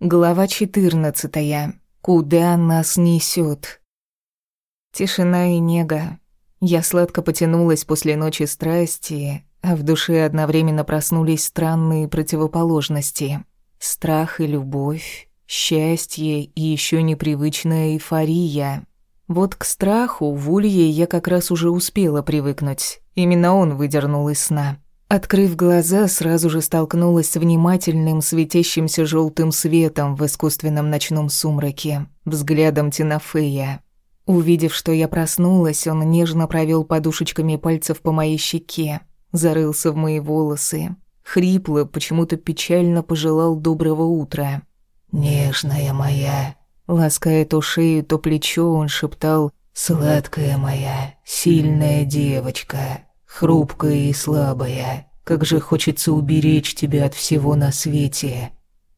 Глава 14. Куда нас несет? Тишина и нега. Я сладко потянулась после ночи страсти, а в душе одновременно проснулись странные противоположности. Страх и любовь, счастье и еще непривычная эйфория. Вот к страху в улье я как раз уже успела привыкнуть. Именно он выдернул из сна. Открыв глаза, сразу же столкнулась с внимательным, светящимся желтым светом в искусственном ночном сумраке, взглядом Тинафея. Увидев, что я проснулась, он нежно провел подушечками пальцев по моей щеке, зарылся в мои волосы, хрипло, почему-то печально пожелал доброго утра. «Нежная моя», лаская то шею, то плечо, он шептал «Сладкая моя, сильная девочка» хрупкая и слабая. Как же хочется уберечь тебя от всего на свете».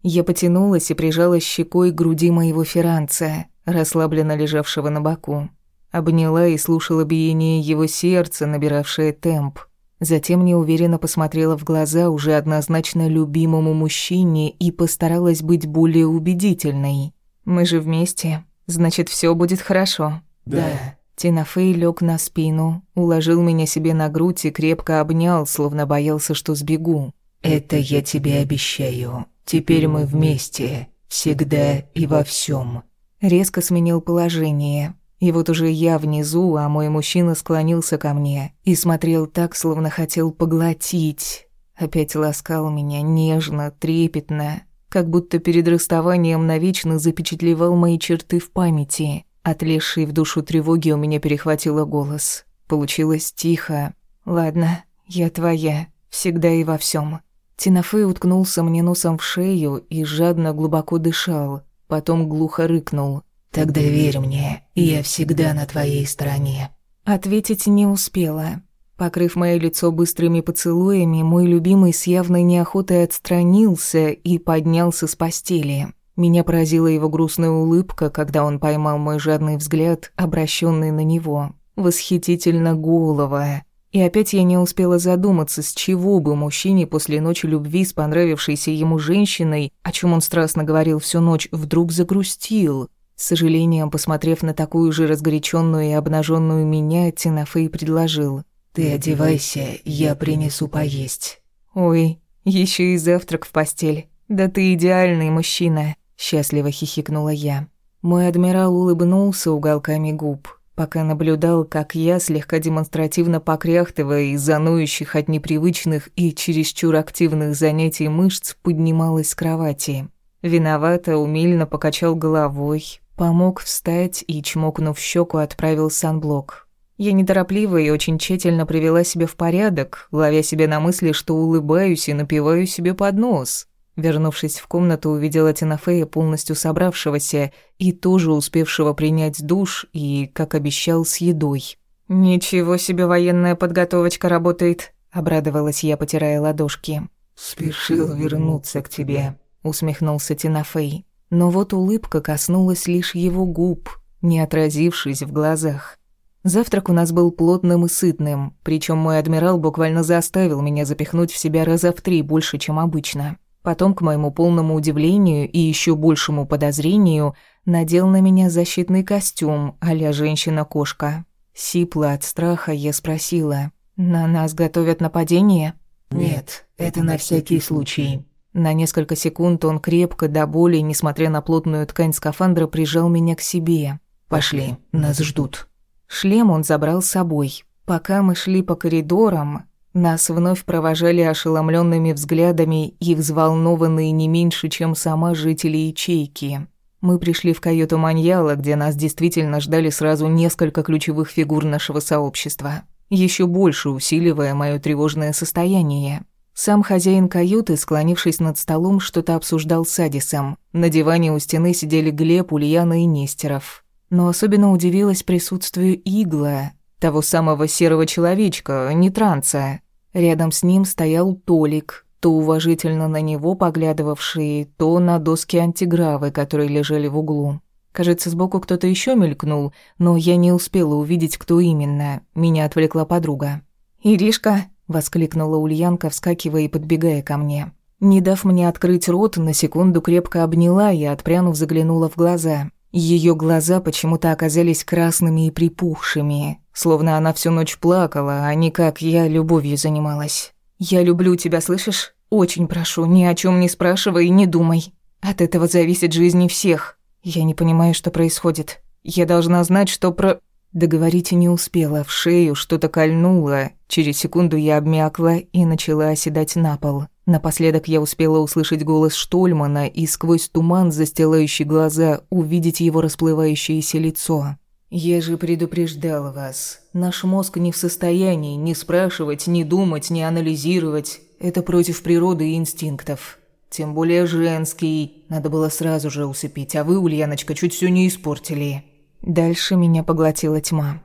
Я потянулась и прижала щекой к груди моего Ферранца, расслабленно лежавшего на боку. Обняла и слушала биение его сердца, набиравшее темп. Затем неуверенно посмотрела в глаза уже однозначно любимому мужчине и постаралась быть более убедительной. «Мы же вместе, значит, все будет хорошо». «Да». Тинафей лег на спину, уложил меня себе на грудь и крепко обнял, словно боялся, что сбегу. «Это я тебе обещаю. Теперь мы вместе. Всегда и во всем. Резко сменил положение. И вот уже я внизу, а мой мужчина склонился ко мне и смотрел так, словно хотел поглотить. Опять ласкал меня нежно, трепетно, как будто перед расставанием навечно запечатлевал мои черты в памяти. Отлезшей в душу тревоги у меня перехватило голос. Получилось тихо. «Ладно, я твоя, всегда и во всем. Тинафей уткнулся мне носом в шею и жадно глубоко дышал, потом глухо рыкнул. «Тогда верь мне, я всегда на твоей стороне». Ответить не успела. Покрыв мое лицо быстрыми поцелуями, мой любимый с явной неохотой отстранился и поднялся с постели. Меня поразила его грустная улыбка, когда он поймал мой жадный взгляд, обращенный на него. Восхитительно головая. И опять я не успела задуматься, с чего бы мужчине после ночи любви с понравившейся ему женщиной, о чем он страстно говорил всю ночь, вдруг загрустил. С сожалением, посмотрев на такую же разгоряченную и обнаженную меня, Тинафей предложил. «Ты одевайся, я принесу поесть». «Ой, еще и завтрак в постель. Да ты идеальный мужчина». Счастливо хихикнула я. Мой адмирал улыбнулся уголками губ, пока наблюдал, как я, слегка демонстративно покряхтывая из занующих от непривычных и чересчур активных занятий мышц, поднималась с кровати. Виновато, умильно покачал головой, помог встать и, чмокнув щеку, отправил санблок. Я неторопливо и очень тщательно привела себя в порядок, ловя себя на мысли, что улыбаюсь и напиваю себе под нос. Вернувшись в комнату, увидела Тинафея полностью собравшегося и тоже успевшего принять душ и, как обещал, с едой. «Ничего себе военная подготовочка работает», — обрадовалась я, потирая ладошки. «Спешил вернуться к тебе», — усмехнулся Тинафей. Но вот улыбка коснулась лишь его губ, не отразившись в глазах. Завтрак у нас был плотным и сытным, причем мой адмирал буквально заставил меня запихнуть в себя раза в три больше, чем обычно. Потом, к моему полному удивлению и еще большему подозрению, надел на меня защитный костюм а женщина-кошка. Сипла от страха, я спросила, «На нас готовят нападение?» «Нет, это на всякий случай». На несколько секунд он крепко, до боли, несмотря на плотную ткань скафандра, прижал меня к себе. «Пошли, нас ждут». Шлем он забрал с собой. Пока мы шли по коридорам, нас вновь провожали ошеломленными взглядами и взволнованные не меньше, чем сама жители ячейки. Мы пришли в каюту Маньяла, где нас действительно ждали сразу несколько ключевых фигур нашего сообщества, еще больше усиливая мое тревожное состояние. Сам хозяин каюты, склонившись над столом, что-то обсуждал с Адисом. На диване у стены сидели Глеб, Ульяна и Нестеров. Но особенно удивилась присутствию Игла, того самого серого человечка, не транса. Рядом с ним стоял Толик, то уважительно на него поглядывавший, то на доски антигравы, которые лежали в углу. Кажется, сбоку кто-то еще мелькнул, но я не успела увидеть, кто именно. Меня отвлекла подруга. «Иришка!» — воскликнула Ульянка, вскакивая и подбегая ко мне. Не дав мне открыть рот, на секунду крепко обняла и, отпрянув, заглянула в глаза. Ее глаза почему-то оказались красными и припухшими, словно она всю ночь плакала, а не как я любовью занималась. «Я люблю тебя, слышишь? Очень прошу, ни о чем не спрашивай и не думай. От этого зависит жизнь всех. Я не понимаю, что происходит. Я должна знать, что про...» Договорить не успела, в шею что-то кольнуло. Через секунду я обмякла и начала оседать на пол. Напоследок я успела услышать голос Штольмана и сквозь туман, застилающий глаза, увидеть его расплывающееся лицо. «Я же предупреждала вас. Наш мозг не в состоянии ни спрашивать, ни думать, ни анализировать. Это против природы и инстинктов. Тем более женский. Надо было сразу же усыпить, а вы, Ульяночка, чуть все не испортили». Дальше меня поглотила тьма.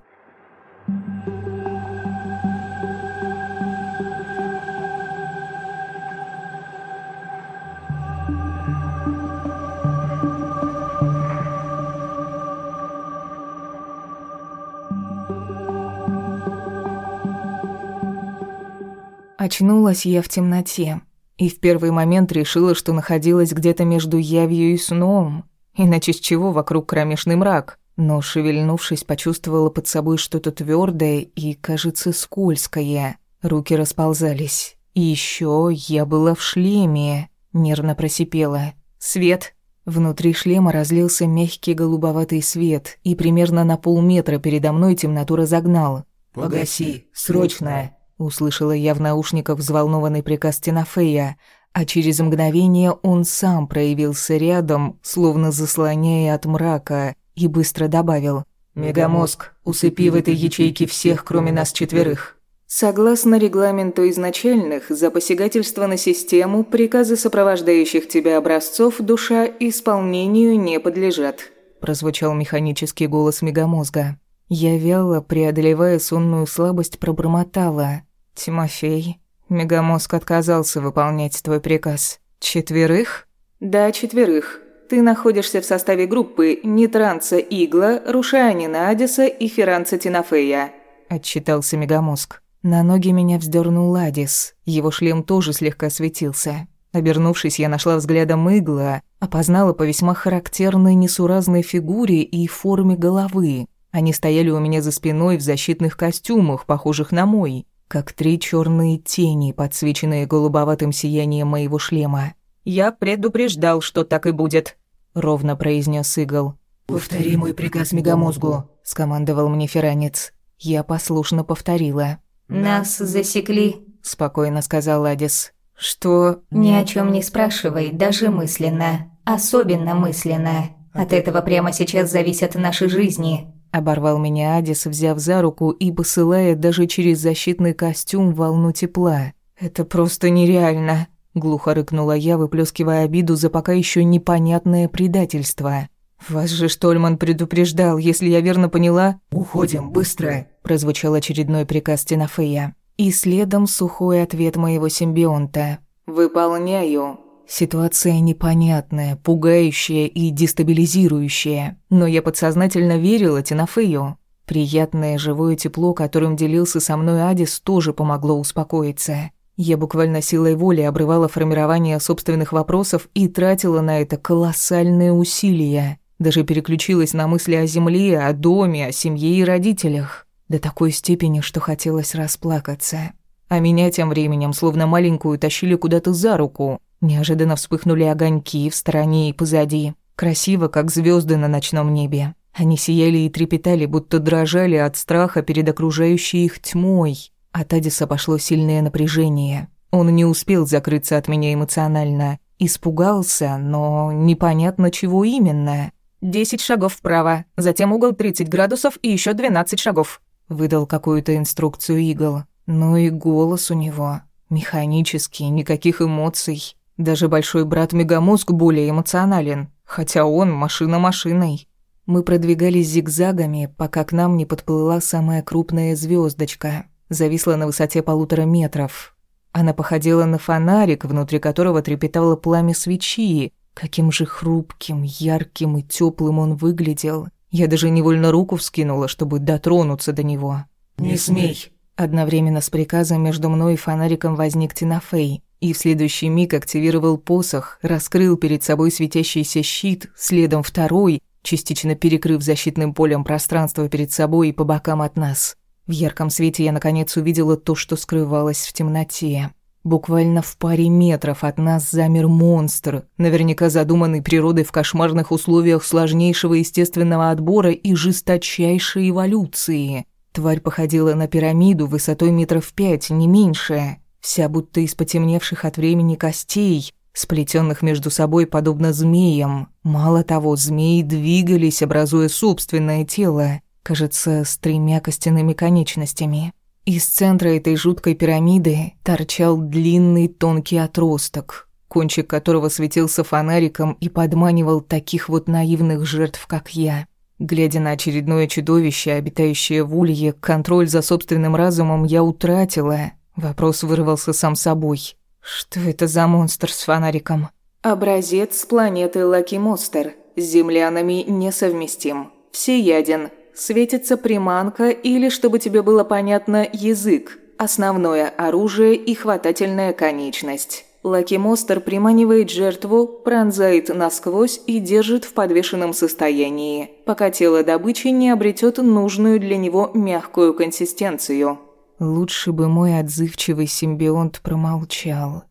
Очнулась я в темноте и в первый момент решила, что находилась где-то между явью и сном. Иначе с чего вокруг кромешный мрак? Но, шевельнувшись, почувствовала под собой что-то твердое и, кажется, скользкое. Руки расползались. И еще я была в шлеме. Нервно просипела. «Свет!» Внутри шлема разлился мягкий голубоватый свет, и примерно на полметра передо мной темноту разогнал. «Погаси, срочно!» Услышала я в наушниках взволнованный приказ Тинафея, а через мгновение он сам проявился рядом, словно заслоняя от мрака, и быстро добавил «Мегамозг, усыпи в этой ячейке всех, кроме нас четверых». Согласно регламенту изначальных, за посягательство на систему приказы сопровождающих тебя образцов душа исполнению не подлежат, прозвучал механический голос мегамозга. Я вяло, преодолевая сонную слабость, пробормотала. «Тимофей, мегамозг отказался выполнять твой приказ. Четверых?» «Да, четверых. Ты находишься в составе группы Нитранца Игла, Рушанина Адиса и Ферранца Тинофея», – отчитался мегамозг. На ноги меня вздернул Адис. Его шлем тоже слегка светился. Обернувшись, я нашла взглядом игла, опознала по весьма характерной несуразной фигуре и форме головы. Они стояли у меня за спиной в защитных костюмах, похожих на мой, как три черные тени, подсвеченные голубоватым сиянием моего шлема. «Я предупреждал, что так и будет», — ровно произнес Игл. «Повтори мой приказ мегамозгу», — скомандовал мне Феранец. Я послушно повторила. «Нас засекли», — спокойно сказал Адис. «Что?» «Ни о чем не спрашивай, даже мысленно. Особенно мысленно. От этого прямо сейчас зависят наши жизни. Оборвал меня Адис, взяв за руку и посылая даже через защитный костюм волну тепла. «Это просто нереально!» Глухо рыкнула я, выплескивая обиду за пока еще непонятное предательство. «Вас же Штольман предупреждал, если я верно поняла...» «Уходим, быстро!» Прозвучал очередной приказ Тинафея. И следом сухой ответ моего симбионта. «Выполняю!» Ситуация непонятная, пугающая и дестабилизирующая, но я подсознательно верила Тинафею. Приятное живое тепло, которым делился со мной Адис, тоже помогло успокоиться. Я буквально силой воли обрывала формирование собственных вопросов и тратила на это колоссальные усилия. Даже переключилась на мысли о земле, о доме, о семье и родителях. До такой степени, что хотелось расплакаться. А меня тем временем, словно маленькую, тащили куда-то за руку, Неожиданно вспыхнули огоньки в стороне и позади. Красиво, как звезды на ночном небе. Они сияли и трепетали, будто дрожали от страха перед окружающей их тьмой. От Адиса пошло сильное напряжение. Он не успел закрыться от меня эмоционально. Испугался, но непонятно чего именно. «Десять шагов вправо, затем угол 30 градусов и еще 12 шагов», — выдал какую-то инструкцию Игл. Ну и голос у него. Механический, никаких эмоций. Даже большой брат Мегамозг более эмоционален, хотя он машина машиной. Мы продвигались зигзагами, пока к нам не подплыла самая крупная звездочка, зависла на высоте полутора метров. Она походила на фонарик, внутри которого трепетало пламя свечи. Каким же хрупким, ярким и теплым он выглядел. Я даже невольно руку вскинула, чтобы дотронуться до него. «Не смей!» Одновременно с приказом между мной и фонариком возник Тинафей. И в следующий миг активировал посох, раскрыл перед собой светящийся щит, следом второй, частично перекрыв защитным полем пространство перед собой и по бокам от нас. В ярком свете я наконец увидела то, что скрывалось в темноте. Буквально в паре метров от нас замер монстр, наверняка задуманный природой в кошмарных условиях сложнейшего естественного отбора и жесточайшей эволюции. Тварь походила на пирамиду высотой метров пять, не меньше, вся будто из потемневших от времени костей, сплетенных между собой подобно змеям. Мало того, змеи двигались, образуя собственное тело, кажется, с тремя костяными конечностями. Из центра этой жуткой пирамиды торчал длинный тонкий отросток, кончик которого светился фонариком и подманивал таких вот наивных жертв, как я. Глядя на очередное чудовище, обитающее в улье, контроль за собственным разумом я утратила. Вопрос вырвался сам собой. Что это за монстр с фонариком? Образец планеты Лаки Монстер. С землянами несовместим. Всеяден. Светится приманка или, чтобы тебе было понятно, язык. Основное оружие и хватательная конечность. Лаки Монстер приманивает жертву, пронзает насквозь и держит в подвешенном состоянии, пока тело добычи не обретет нужную для него мягкую консистенцию. Лучше бы мой отзывчивый симбионт промолчал.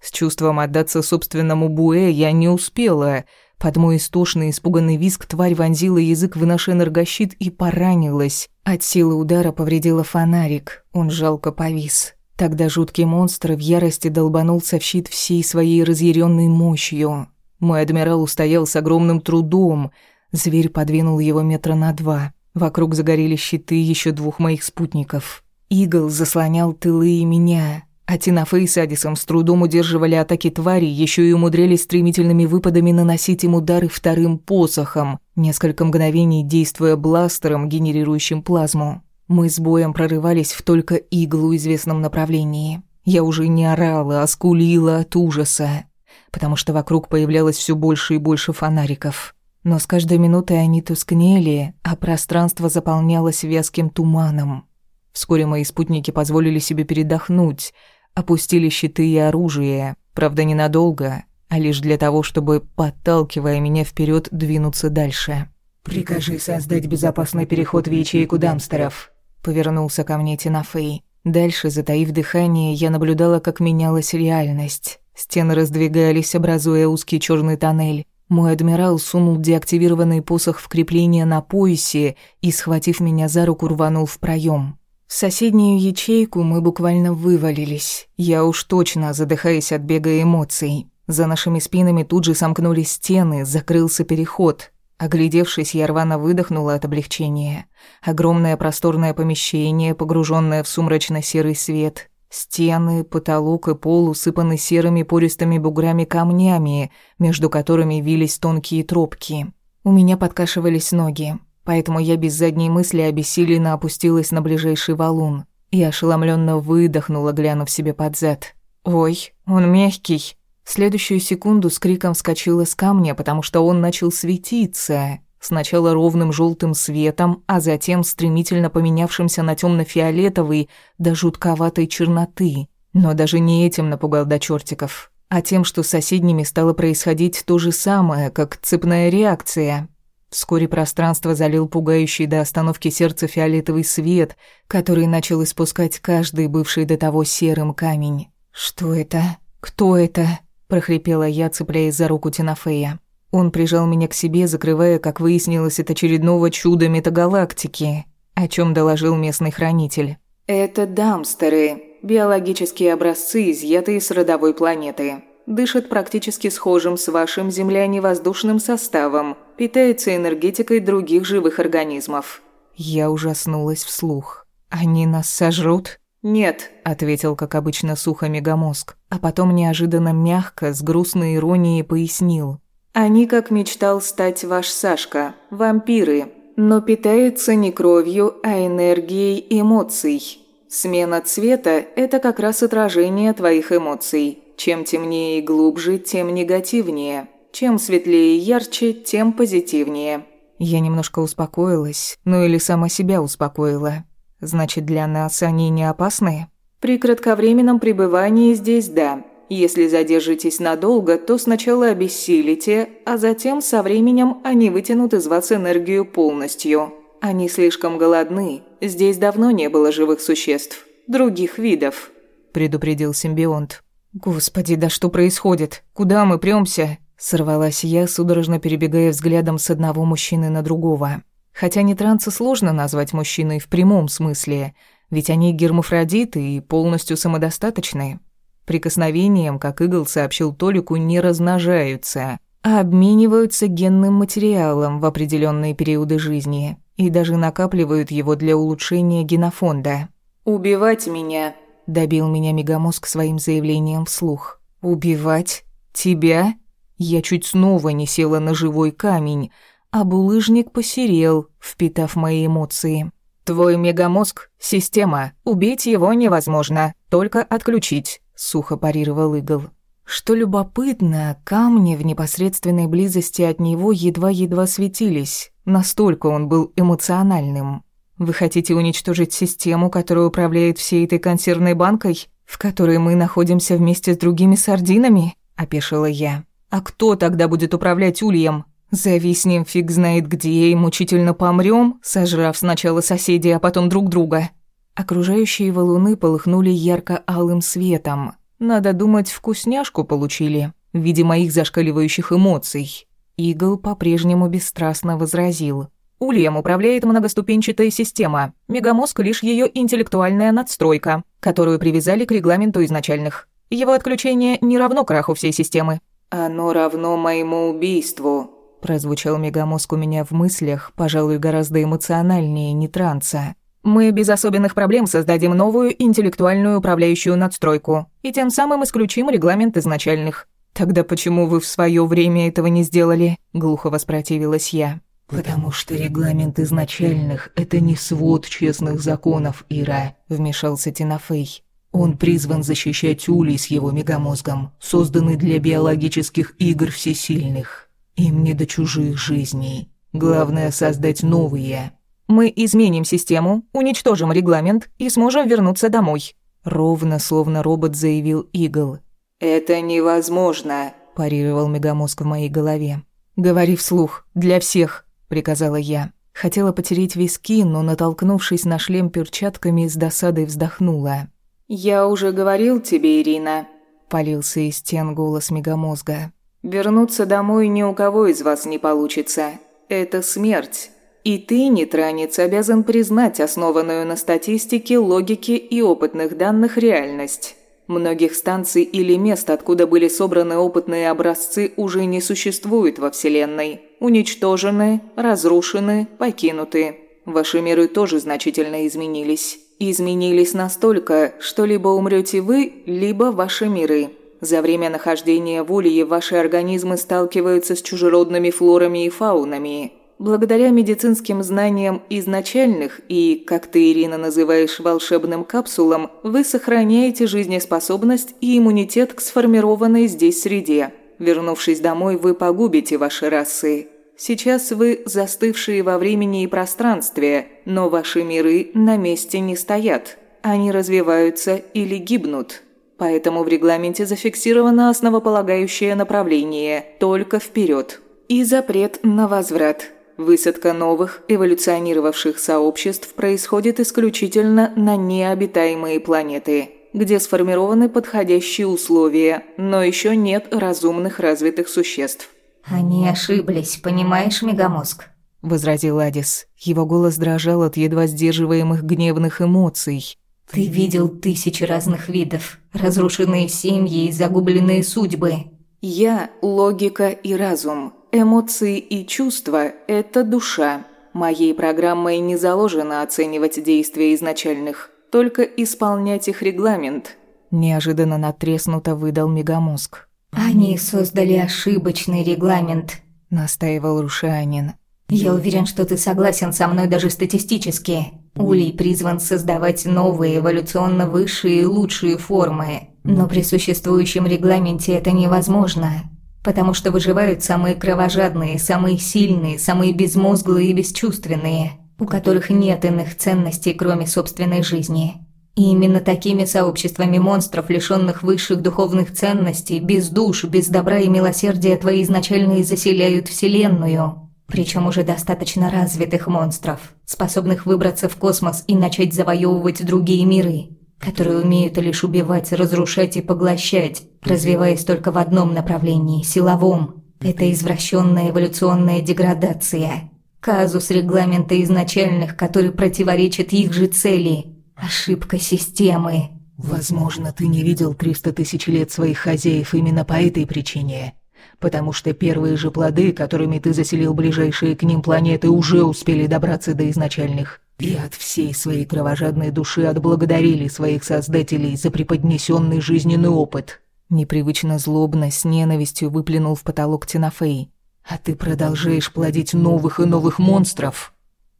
С чувством отдаться собственному буэ я не успела. Под мой истошный испуганный визг тварь вонзила язык в наш энергощит и поранилась. От силы удара повредила фонарик, он жалко повис. Тогда жуткий монстр в ярости долбанулся в щит всей своей разъяренной мощью. Мой адмирал устоял с огромным трудом. Зверь подвинул его метра на два. Вокруг загорелись щиты еще двух моих спутников. Игл заслонял тылы и меня, а Тинафе и Садисом с трудом удерживали атаки твари, еще и умудрялись стремительными выпадами наносить им удары вторым посохом, несколько мгновений действуя бластером, генерирующим плазму. Мы с боем прорывались в только иглу известном направлении. Я уже не орала, а скулила от ужаса, потому что вокруг появлялось все больше и больше фонариков. Но с каждой минутой они тускнели, а пространство заполнялось вязким туманом. Вскоре мои спутники позволили себе передохнуть, опустили щиты и оружие, правда ненадолго, а лишь для того, чтобы, подталкивая меня вперед, двинуться дальше. «Прикажи создать безопасный переход в ячейку дамстеров», — повернулся ко мне Тинафей. Дальше, затаив дыхание, я наблюдала, как менялась реальность. Стены раздвигались, образуя узкий черный тоннель. Мой адмирал сунул деактивированный посох в крепление на поясе и, схватив меня за руку, рванул в проем. В соседнюю ячейку мы буквально вывалились. Я уж точно, задыхаясь от бега эмоций. За нашими спинами тут же сомкнулись стены, закрылся переход. Оглядевшись, я рвано выдохнула от облегчения. Огромное просторное помещение, погруженное в сумрачно-серый свет. Стены, потолок и пол усыпаны серыми пористыми буграми камнями, между которыми вились тонкие тропки. У меня подкашивались ноги поэтому я без задней мысли обессиленно опустилась на ближайший валун и ошеломленно выдохнула, глянув себе под зад. «Ой, он мягкий!» В следующую секунду с криком вскочила с камня, потому что он начал светиться. Сначала ровным желтым светом, а затем стремительно поменявшимся на темно фиолетовый до жутковатой черноты. Но даже не этим напугал до чертиков, а тем, что с соседними стало происходить то же самое, как цепная реакция. Вскоре пространство залил пугающий до остановки сердца фиолетовый свет, который начал испускать каждый бывший до того серым камень. «Что это? Кто это?» – прохрипела я, цепляясь за руку Тинафея. Он прижал меня к себе, закрывая, как выяснилось, от очередного чуда метагалактики, о чем доложил местный хранитель. «Это дамстеры, биологические образцы, изъятые с родовой планеты дышит практически схожим с вашим земляне-воздушным составом, питается энергетикой других живых организмов». Я ужаснулась вслух. «Они нас сожрут?» «Нет», — ответил, как обычно, сухо мегамозг, а потом неожиданно мягко, с грустной иронией пояснил. «Они, как мечтал стать ваш Сашка, вампиры, но питаются не кровью, а энергией эмоций. Смена цвета – это как раз отражение твоих эмоций. Чем темнее и глубже, тем негативнее. Чем светлее и ярче, тем позитивнее. Я немножко успокоилась, ну или сама себя успокоила. Значит, для нас они не опасны? При кратковременном пребывании здесь – да. Если задержитесь надолго, то сначала обессилите, а затем со временем они вытянут из вас энергию полностью. Они слишком голодны. Здесь давно не было живых существ. Других видов», – предупредил симбионт. «Господи, да что происходит? Куда мы прёмся?» Сорвалась я, судорожно перебегая взглядом с одного мужчины на другого. Хотя не транса сложно назвать мужчиной в прямом смысле, ведь они гермафродиты и полностью самодостаточны. Прикосновением, как Игл сообщил Толику, не размножаются, а обмениваются генным материалом в определенные периоды жизни и даже накапливают его для улучшения генофонда. «Убивать меня», – добил меня Мегамозг своим заявлением вслух. «Убивать? Тебя?» Я чуть снова не села на живой камень, а булыжник посерел, впитав мои эмоции. «Твой мегамозг — система. Убить его невозможно, только отключить сухо парировал Игл. Что любопытно, камни в непосредственной близости от него едва-едва светились. Настолько он был эмоциональным. Вы хотите уничтожить систему, которая управляет всей этой консервной банкой, в которой мы находимся вместе с другими сардинами? опешила я. А кто тогда будет управлять ульем? Зависнем фиг знает где и мучительно помрём, сожрав сначала соседей, а потом друг друга. Окружающие валуны полыхнули ярко-алым светом. Надо думать, вкусняшку получили в виде моих зашкаливающих эмоций. Игл по-прежнему бесстрастно возразил. Ульем управляет многоступенчатая система. Мегамозг — лишь ее интеллектуальная надстройка, которую привязали к регламенту изначальных. Его отключение не равно краху всей системы. «Оно равно моему убийству», — прозвучал мегамозг у меня в мыслях, пожалуй, гораздо эмоциональнее не транса. Мы без особенных проблем создадим новую интеллектуальную управляющую надстройку и тем самым исключим регламент изначальных. Тогда почему вы в свое время этого не сделали? Глухо воспротивилась я. Потому что регламент изначальных это не свод честных законов, Ира, вмешался Тинафей. Он призван защищать улей с его мегамозгом, созданный для биологических игр всесильных. Им не до чужих жизней. Главное создать новые, мы изменим систему, уничтожим регламент и сможем вернуться домой», — ровно, словно робот заявил Игл. «Это невозможно», — парировал мегамозг в моей голове. «Говори вслух, для всех», — приказала я. Хотела потереть виски, но, натолкнувшись на шлем перчатками, с досадой вздохнула. «Я уже говорил тебе, Ирина», — полился из стен голос мегамозга. «Вернуться домой ни у кого из вас не получится. Это смерть. И ты, нетранец, обязан признать основанную на статистике, логике и опытных данных реальность. Многих станций или мест, откуда были собраны опытные образцы, уже не существует во Вселенной. Уничтожены, разрушены, покинуты. Ваши миры тоже значительно изменились. Изменились настолько, что либо умрете вы, либо ваши миры. За время нахождения в Улье ваши организмы сталкиваются с чужеродными флорами и фаунами. Благодаря медицинским знаниям изначальных и, как ты, Ирина, называешь волшебным капсулам, вы сохраняете жизнеспособность и иммунитет к сформированной здесь среде. Вернувшись домой, вы погубите ваши расы. Сейчас вы застывшие во времени и пространстве, но ваши миры на месте не стоят. Они развиваются или гибнут. Поэтому в регламенте зафиксировано основополагающее направление – только вперед. И запрет на возврат – Высадка новых, эволюционировавших сообществ происходит исключительно на необитаемые планеты, где сформированы подходящие условия, но еще нет разумных развитых существ. «Они ошиблись, понимаешь, Мегамозг?» – возразил Адис. Его голос дрожал от едва сдерживаемых гневных эмоций. «Ты видел тысячи разных видов, разрушенные семьи и загубленные судьбы». «Я – логика и разум, Эмоции и чувства – это душа. Моей программой не заложено оценивать действия изначальных, только исполнять их регламент. Неожиданно натреснуто выдал мегамозг. «Они создали ошибочный регламент», – настаивал Рушанин. «Я уверен, что ты согласен со мной даже статистически. Улей призван создавать новые, эволюционно высшие и лучшие формы. Но при существующем регламенте это невозможно потому что выживают самые кровожадные, самые сильные, самые безмозглые и бесчувственные, у которых нет иных ценностей, кроме собственной жизни. И именно такими сообществами монстров, лишенных высших духовных ценностей, без душ, без добра и милосердия, твои изначальные заселяют Вселенную. Причем уже достаточно развитых монстров, способных выбраться в космос и начать завоевывать другие миры, которые умеют лишь убивать, разрушать и поглощать, развиваясь только в одном направлении – силовом. Это извращенная эволюционная деградация. Казус регламента изначальных, который противоречит их же цели – Ошибка системы. Возможно, ты не видел 300 тысяч лет своих хозяев именно по этой причине. Потому что первые же плоды, которыми ты заселил ближайшие к ним планеты, уже успели добраться до изначальных. И от всей своей кровожадной души отблагодарили своих создателей за преподнесенный жизненный опыт. Непривычно злобно, с ненавистью выплюнул в потолок Тинафей. А ты продолжаешь плодить новых и новых монстров.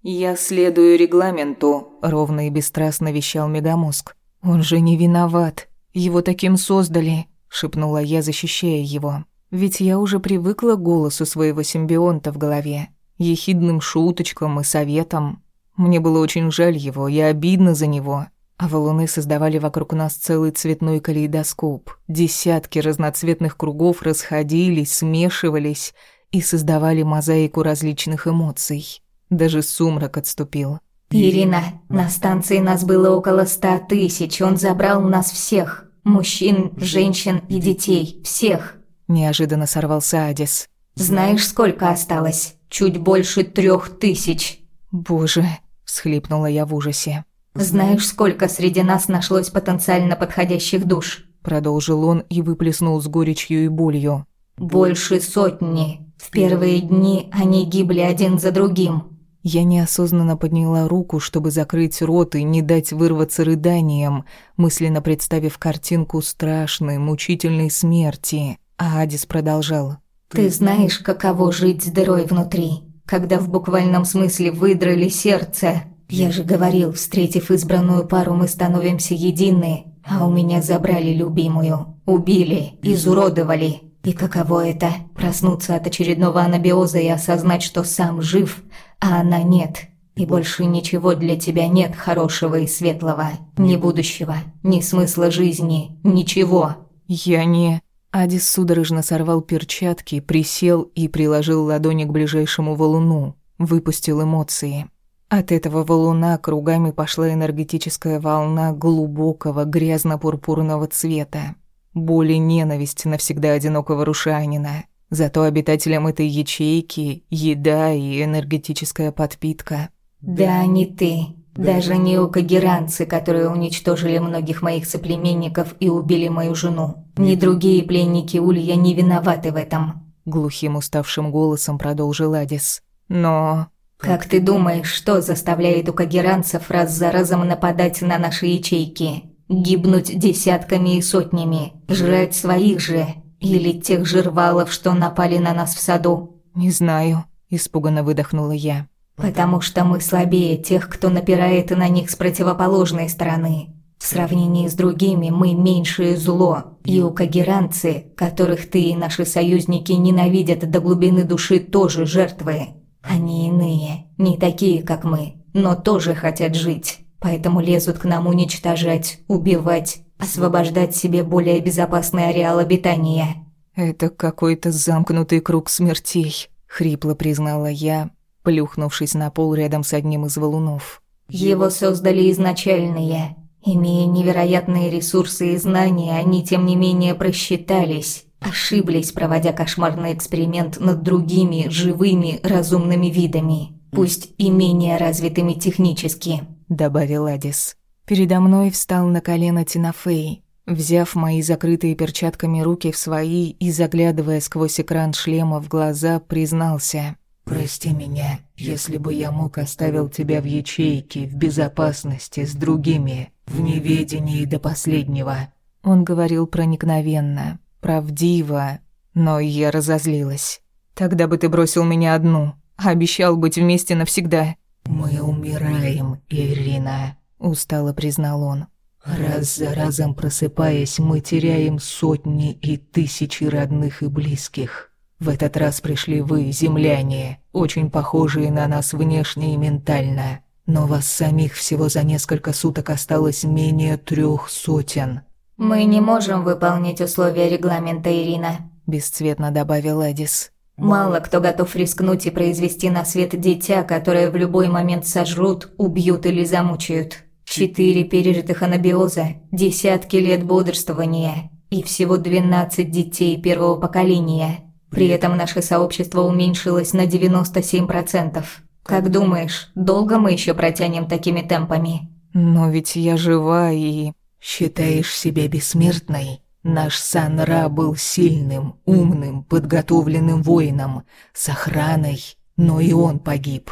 «Я следую регламенту», — ровно и бесстрастно вещал Мегамозг. «Он же не виноват. Его таким создали», — шепнула я, защищая его. «Ведь я уже привыкла к голосу своего симбионта в голове, ехидным шуточкам и советам. Мне было очень жаль его и обидно за него. А валуны создавали вокруг нас целый цветной калейдоскоп. Десятки разноцветных кругов расходились, смешивались и создавали мозаику различных эмоций. Даже сумрак отступил. «Ирина, на станции нас было около ста тысяч. Он забрал нас всех. Мужчин, женщин и детей. Всех». Неожиданно сорвался Адис. «Знаешь, сколько осталось? Чуть больше трех тысяч». «Боже», — всхлипнула я в ужасе. «Знаешь, сколько среди нас нашлось потенциально подходящих душ?» Продолжил он и выплеснул с горечью и болью. «Больше сотни. В первые дни они гибли один за другим. Я неосознанно подняла руку, чтобы закрыть рот и не дать вырваться рыданием, мысленно представив картинку страшной, мучительной смерти. А Адис продолжал. «Ты знаешь, каково жить с дырой внутри, когда в буквальном смысле выдрали сердце? Я же говорил, встретив избранную пару, мы становимся едины, а у меня забрали любимую, убили, изуродовали, и каково это – проснуться от очередного анабиоза и осознать, что сам жив, а она нет. И больше ничего для тебя нет хорошего и светлого. Ни будущего, ни смысла жизни, ничего. Я не... Адис судорожно сорвал перчатки, присел и приложил ладони к ближайшему валуну, выпустил эмоции. От этого валуна кругами пошла энергетическая волна глубокого грязно-пурпурного цвета. Боль и ненависть навсегда одинокого рушанина. Зато обитателям этой ячейки еда и энергетическая подпитка. Да, не ты. Даже не укагеранцы, которые уничтожили многих моих соплеменников и убили мою жену. Ни другие пленники Улья не виноваты в этом. Глухим уставшим голосом продолжил Адис. Но... Как ты думаешь, что заставляет укагеранцев раз за разом нападать на наши ячейки? Гибнуть десятками и сотнями, жрать своих же, или тех же рвалов, что напали на нас в саду? Не знаю, испуганно выдохнула я. Потому что мы слабее тех, кто напирает на них с противоположной стороны. В сравнении с другими мы меньшее зло, и у кагеранцы, которых ты и наши союзники ненавидят до глубины души, тоже жертвы. Они иные, не такие, как мы, но тоже хотят жить, поэтому лезут к нам уничтожать, убивать, освобождать себе более безопасный ареал обитания. Это какой-то замкнутый круг смертей, хрипло признала я, плюхнувшись на пол рядом с одним из валунов. Его создали изначальные. Имея невероятные ресурсы и знания, они тем не менее просчитались, ошиблись, проводя кошмарный эксперимент над другими живыми разумными видами, пусть и менее развитыми технически, добавил Адис. Передо мной встал на колено Тинафей, взяв мои закрытые перчатками руки в свои и заглядывая сквозь экран шлема в глаза, признался. «Прости меня, если бы я мог оставил тебя в ячейке, в безопасности, с другими, в неведении до последнего». Он говорил проникновенно, правдиво, но я разозлилась. «Тогда бы ты бросил меня одну, обещал быть вместе навсегда». «Мы умираем, Ирина», устало признал он. Раз за разом просыпаясь, мы теряем сотни и тысячи родных и близких. В этот раз пришли вы, земляне, очень похожие на нас внешне и ментально. но вас самих всего за несколько суток осталось менее трех сотен». «Мы не можем выполнить условия регламента, Ирина», – бесцветно добавил Эдис. «Мало кто готов рискнуть и произвести на свет дитя, которое в любой момент сожрут, убьют или замучают. Четыре пережитых анабиоза, десятки лет бодрствования и всего двенадцать детей первого поколения. При этом наше сообщество уменьшилось на 97%. Как думаешь, долго мы еще протянем такими темпами? Но ведь я жива и... Считаешь себя бессмертной? Наш Санра был сильным, умным, подготовленным воином, с охраной, но и он погиб.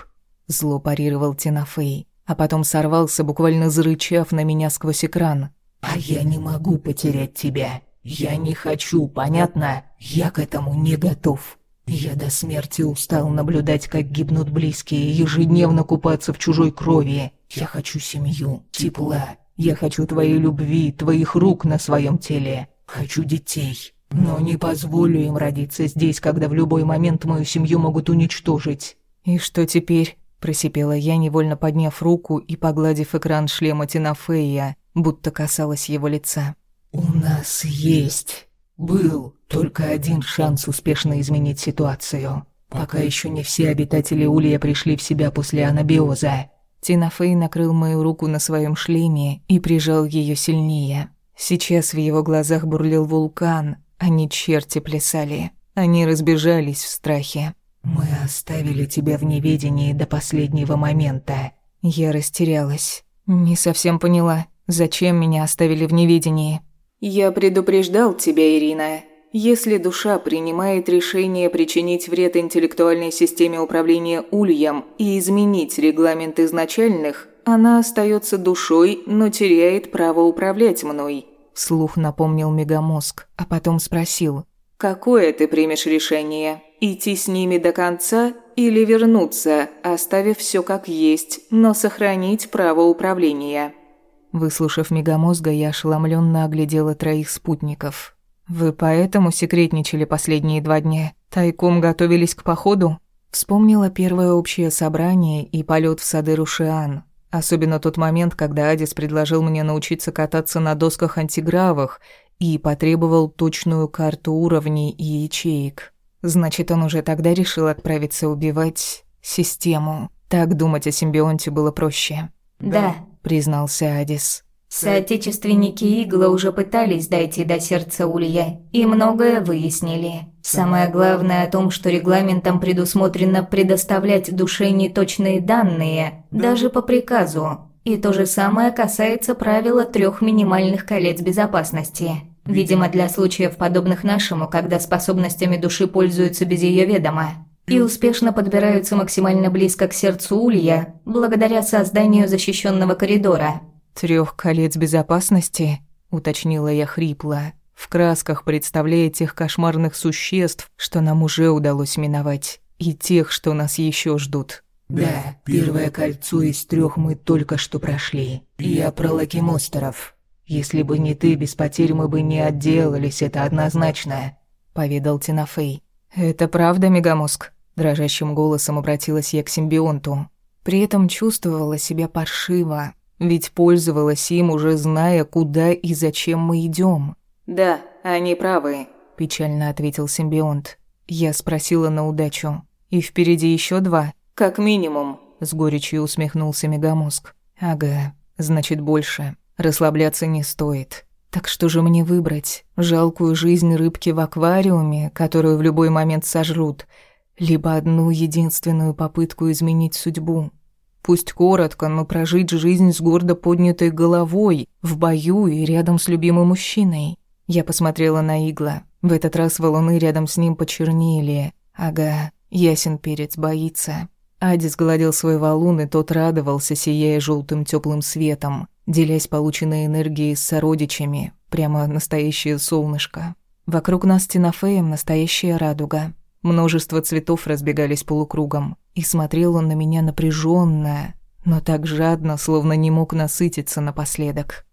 Зло парировал Тинафей, а потом сорвался, буквально зарычав на меня сквозь экран. «А я не могу потерять тебя. Я не хочу, понятно? Я к этому не готов. Я до смерти устал наблюдать, как гибнут близкие, ежедневно купаться в чужой крови. Я хочу семью, тепла. Я хочу твоей любви, твоих рук на своем теле. Хочу детей. Но не позволю им родиться здесь, когда в любой момент мою семью могут уничтожить. И что теперь? Просипела я, невольно подняв руку и погладив экран шлема Тинафея, будто касалась его лица. «У нас есть. Был только один шанс успешно изменить ситуацию. Пока еще не все обитатели Улья пришли в себя после анабиоза». Тинафей накрыл мою руку на своем шлеме и прижал ее сильнее. Сейчас в его глазах бурлил вулкан, они черти плясали. Они разбежались в страхе. «Мы оставили тебя в неведении до последнего момента». Я растерялась. Не совсем поняла, зачем меня оставили в неведении. «Я предупреждал тебя, Ирина. Если душа принимает решение причинить вред интеллектуальной системе управления ульем и изменить регламент изначальных, она остается душой, но теряет право управлять мной», – вслух напомнил мегамозг, а потом спросил. «Какое ты примешь решение? Идти с ними до конца или вернуться, оставив все как есть, но сохранить право управления?» Выслушав мегамозга, я ошеломленно оглядела троих спутников. «Вы поэтому секретничали последние два дня? Тайком готовились к походу?» Вспомнила первое общее собрание и полет в сады Рушиан. Особенно тот момент, когда Адис предложил мне научиться кататься на досках антигравах и потребовал точную карту уровней и ячеек. Значит, он уже тогда решил отправиться убивать систему. Так думать о симбионте было проще. «Да», признался Адис. Соотечественники Игла уже пытались дойти до сердца Улья и многое выяснили. Самое главное о том, что регламентом предусмотрено предоставлять душе неточные данные, даже по приказу. И то же самое касается правила трех минимальных колец безопасности. Видимо, для случаев подобных нашему, когда способностями души пользуются без ее ведома и успешно подбираются максимально близко к сердцу улья, благодаря созданию защищенного коридора. Трех колец безопасности, уточнила я хрипло, в красках представляя тех кошмарных существ, что нам уже удалось миновать, и тех, что нас еще ждут. Да, первое кольцо из трех мы только что прошли. Я про лакимостеров. Если бы не ты, без потерь мы бы не отделались, это однозначно, поведал Тинафей. Это правда, Мегамозг? Дрожащим голосом обратилась я к симбионту. При этом чувствовала себя паршиво, ведь пользовалась им, уже зная, куда и зачем мы идем. «Да, они правы», – печально ответил симбионт. Я спросила на удачу. «И впереди еще два?» «Как минимум», – с горечью усмехнулся Мегамозг. «Ага, значит больше. Расслабляться не стоит. Так что же мне выбрать? Жалкую жизнь рыбки в аквариуме, которую в любой момент сожрут – либо одну единственную попытку изменить судьбу. Пусть коротко, но прожить жизнь с гордо поднятой головой, в бою и рядом с любимым мужчиной. Я посмотрела на Игла. В этот раз валуны рядом с ним почернели. Ага, ясен перец боится. Адис гладил свой валун, и тот радовался, сияя желтым теплым светом, делясь полученной энергией с сородичами, прямо настоящее солнышко. Вокруг нас с настоящая радуга. Множество цветов разбегались полукругом, и смотрел он на меня напряженно, но так жадно, словно не мог насытиться напоследок.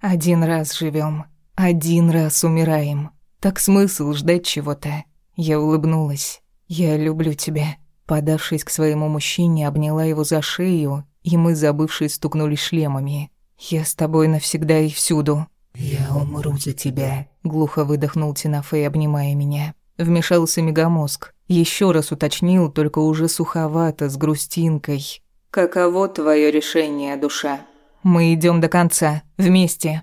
Один раз живем, один раз умираем. Так смысл ждать чего-то? Я улыбнулась. Я люблю тебя. Подавшись к своему мужчине, обняла его за шею и мы, забывшись, стукнулись шлемами. «Я с тобой навсегда и всюду». «Я умру за тебя», — глухо выдохнул Тинафей, обнимая меня. Вмешался мегамозг. Еще раз уточнил, только уже суховато, с грустинкой. «Каково твое решение, душа?» «Мы идем до конца. Вместе».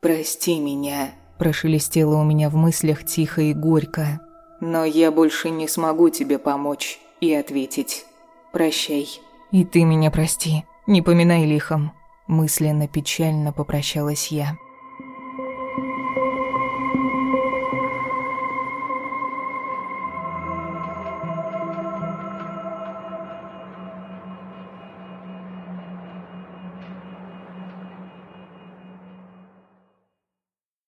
«Прости меня», – прошелестело у меня в мыслях тихо и горько. «Но я больше не смогу тебе помочь и ответить. Прощай». «И ты меня прости. Не поминай лихом». Мысленно печально попрощалась я.